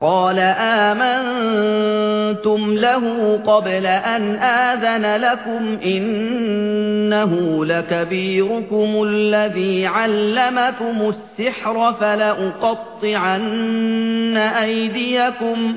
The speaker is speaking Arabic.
قال آمنتم له قبل أن آذن لكم إنه لكبيركم الذي علمكم السحر فلأقطعن أيديكم